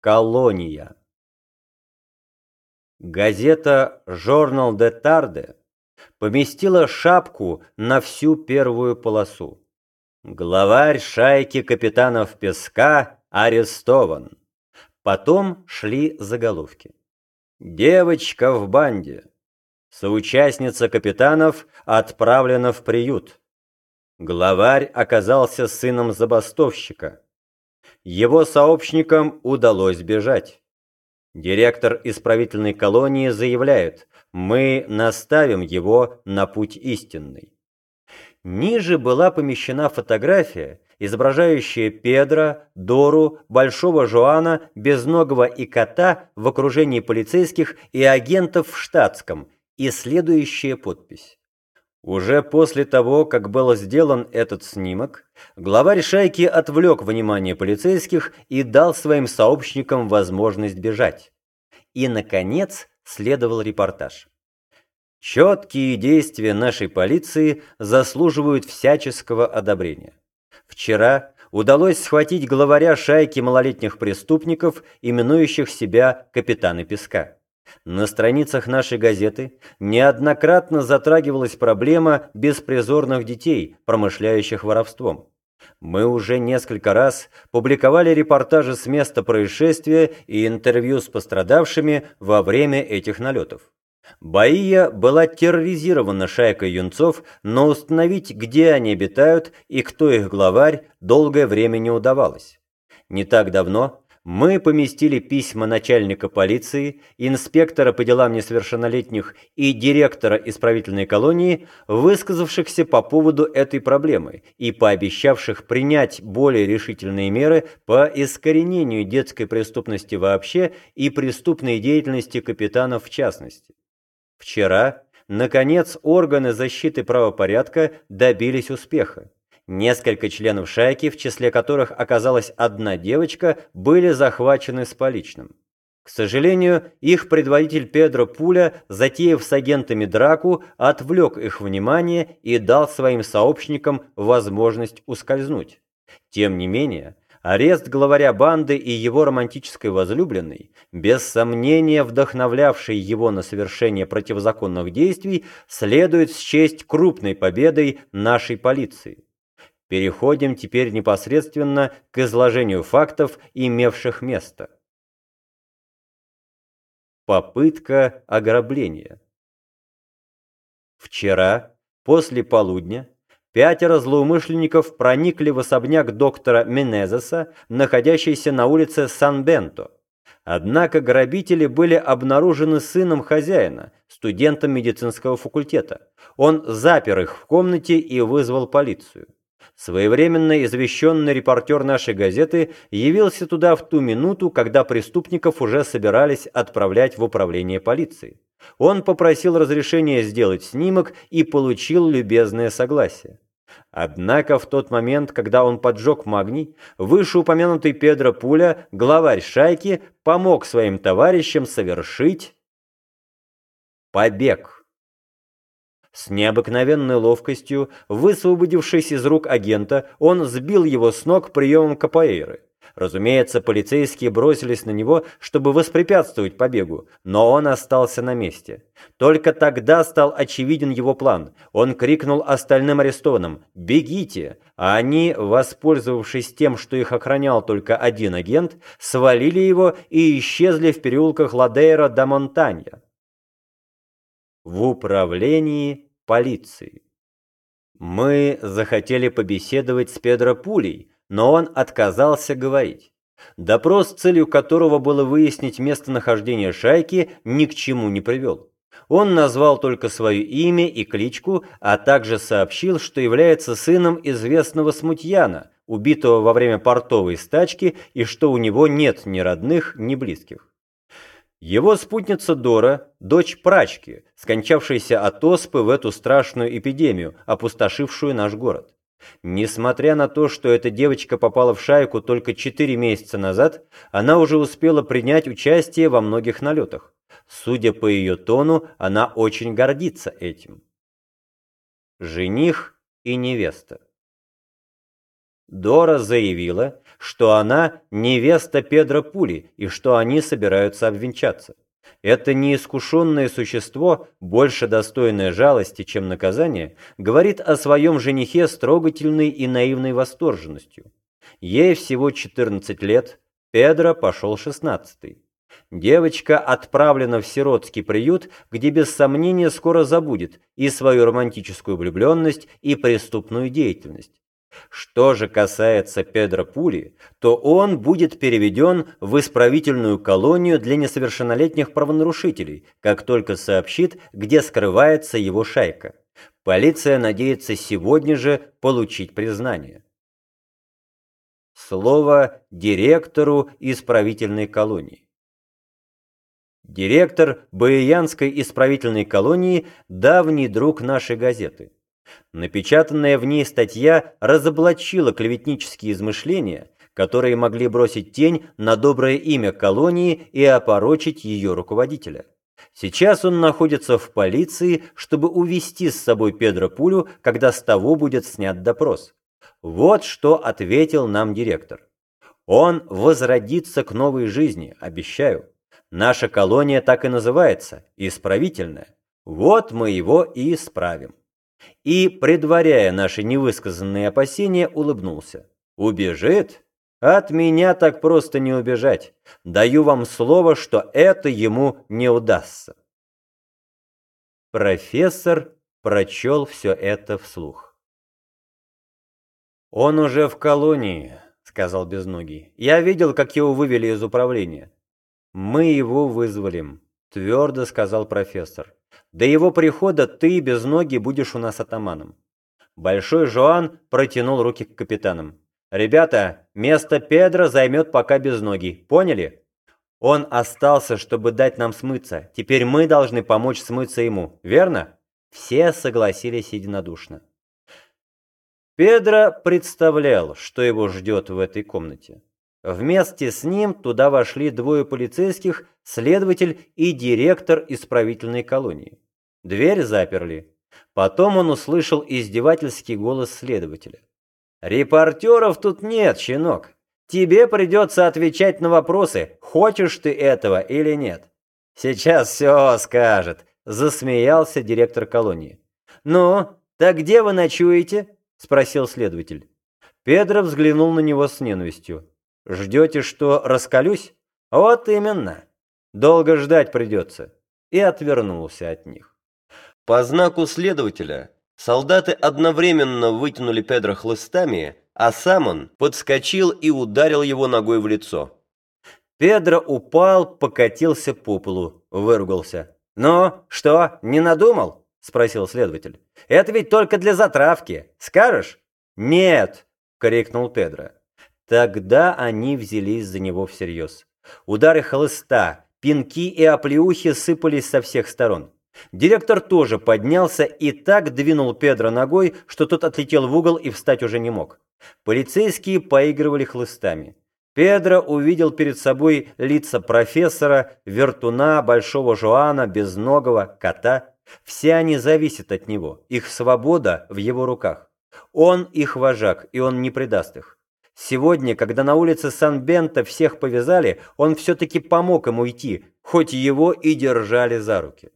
Колония. Газета «Журнал де Тарде» поместила шапку на всю первую полосу. Главарь шайки капитанов Песка арестован. Потом шли заголовки. Девочка в банде. Соучастница капитанов отправлена в приют. Главарь оказался сыном забастовщика. Его сообщникам удалось бежать. Директор исправительной колонии заявляет, мы наставим его на путь истинный. Ниже была помещена фотография, изображающая Педро, Дору, Большого Жоана, Безногого и Кота в окружении полицейских и агентов в штатском, и следующая подпись. Уже после того, как был сделан этот снимок, главарь шайки отвлек внимание полицейских и дал своим сообщникам возможность бежать. И, наконец, следовал репортаж. Четкие действия нашей полиции заслуживают всяческого одобрения. Вчера удалось схватить главаря шайки малолетних преступников, именующих себя капитаны Песка. На страницах нашей газеты неоднократно затрагивалась проблема беспризорных детей, промышляющих воровством. Мы уже несколько раз публиковали репортажи с места происшествия и интервью с пострадавшими во время этих налетов. Баия была терроризирована шайкой юнцов, но установить, где они обитают и кто их главарь, долгое время не удавалось. Не так давно мы поместили письма начальника полиции, инспектора по делам несовершеннолетних и директора исправительной колонии, высказавшихся по поводу этой проблемы и пообещавших принять более решительные меры по искоренению детской преступности вообще и преступной деятельности капитанов в частности. Вчера, наконец, органы защиты правопорядка добились успеха. Несколько членов шайки, в числе которых оказалась одна девочка, были захвачены с поличным. К сожалению, их предводитель Педро Пуля, затеяв с агентами драку, отвлек их внимание и дал своим сообщникам возможность ускользнуть. Тем не менее, арест главаря банды и его романтической возлюбленной, без сомнения вдохновлявшей его на совершение противозаконных действий, следует счесть крупной победой нашей полиции. Переходим теперь непосредственно к изложению фактов, имевших место. Попытка ограбления. Вчера, после полудня, пятеро злоумышленников проникли в особняк доктора Менезеса, находящийся на улице Сан-Бенто. Однако грабители были обнаружены сыном хозяина, студентом медицинского факультета. Он запер их в комнате и вызвал полицию. Своевременно извещенный репортер нашей газеты явился туда в ту минуту, когда преступников уже собирались отправлять в управление полиции. Он попросил разрешения сделать снимок и получил любезное согласие. Однако в тот момент, когда он поджег магний, вышеупомянутый Педро Пуля, главарь шайки, помог своим товарищам совершить побег. С необыкновенной ловкостью, высвободившись из рук агента, он сбил его с ног приемом капоэйры. Разумеется, полицейские бросились на него, чтобы воспрепятствовать побегу, но он остался на месте. Только тогда стал очевиден его план. Он крикнул остальным арестованным «Бегите!», а они, воспользовавшись тем, что их охранял только один агент, свалили его и исчезли в переулках Ладейра до Монтанья. В управлении полиции. Мы захотели побеседовать с Педро Пулей, но он отказался говорить. Допрос, целью которого было выяснить местонахождение шайки, ни к чему не привел. Он назвал только свое имя и кличку, а также сообщил, что является сыном известного смутьяна, убитого во время портовой стачки, и что у него нет ни родных, ни близких. Его спутница Дора, дочь прачки, скончавшаяся от оспы в эту страшную эпидемию, опустошившую наш город. Несмотря на то, что эта девочка попала в шайку только 4 месяца назад, она уже успела принять участие во многих налетах. Судя по ее тону, она очень гордится этим. Жених и невеста. Дора заявила, что она невеста Педро Пули и что они собираются обвенчаться. Это неискушенное существо, больше достойное жалости, чем наказания, говорит о своем женихе с трогательной и наивной восторженностью. Ей всего 14 лет, Педро пошел 16 Девочка отправлена в сиротский приют, где без сомнения скоро забудет и свою романтическую влюбленность, и преступную деятельность. Что же касается Педро Пули, то он будет переведен в исправительную колонию для несовершеннолетних правонарушителей, как только сообщит, где скрывается его шайка. Полиция надеется сегодня же получить признание. Слово директору исправительной колонии. Директор Баиянской исправительной колонии – давний друг нашей газеты. Напечатанная в ней статья разоблачила клеветнические измышления, которые могли бросить тень на доброе имя колонии и опорочить ее руководителя. Сейчас он находится в полиции, чтобы увести с собой Педро Пулю, когда с того будет снят допрос. Вот что ответил нам директор. Он возродится к новой жизни, обещаю. Наша колония так и называется – исправительная. Вот мы его и исправим и, предваряя наши невысказанные опасения, улыбнулся. «Убежит? От меня так просто не убежать. Даю вам слово, что это ему не удастся». Профессор прочел все это вслух. «Он уже в колонии», — сказал Безногий. «Я видел, как его вывели из управления». «Мы его вызволим», — твердо сказал профессор. До его прихода ты без ноги будешь у нас атаманом. Большой Жоан протянул руки к капитанам. «Ребята, место Педро займет пока без ноги. Поняли? Он остался, чтобы дать нам смыться. Теперь мы должны помочь смыться ему. Верно?» Все согласились единодушно. Педро представлял, что его ждет в этой комнате. Вместе с ним туда вошли двое полицейских, следователь и директор исправительной колонии. Дверь заперли. Потом он услышал издевательский голос следователя. «Репортеров тут нет, щенок. Тебе придется отвечать на вопросы, хочешь ты этого или нет». «Сейчас все скажет», — засмеялся директор колонии. «Ну, так где вы ночуете?» — спросил следователь. Педро взглянул на него с ненавистью. Ждете, что раскалюсь? Вот именно. Долго ждать придется. И отвернулся от них. По знаку следователя солдаты одновременно вытянули Педро хлыстами, а сам он подскочил и ударил его ногой в лицо. Педро упал, покатился по полу, выругался. «Ну, что, не надумал?» – спросил следователь. «Это ведь только для затравки. Скажешь?» «Нет», – крикнул Педро. Тогда они взялись за него всерьез. Удары хлыста, пинки и оплеухи сыпались со всех сторон. Директор тоже поднялся и так двинул Педро ногой, что тот отлетел в угол и встать уже не мог. Полицейские поигрывали хлыстами. Педро увидел перед собой лица профессора, вертуна, большого Жоана, безногого, кота. Все они зависят от него, их свобода в его руках. Он их вожак, и он не предаст их. Сегодня, когда на улице Сан-Бента всех повязали, он все-таки помог им уйти, хоть его и держали за руки.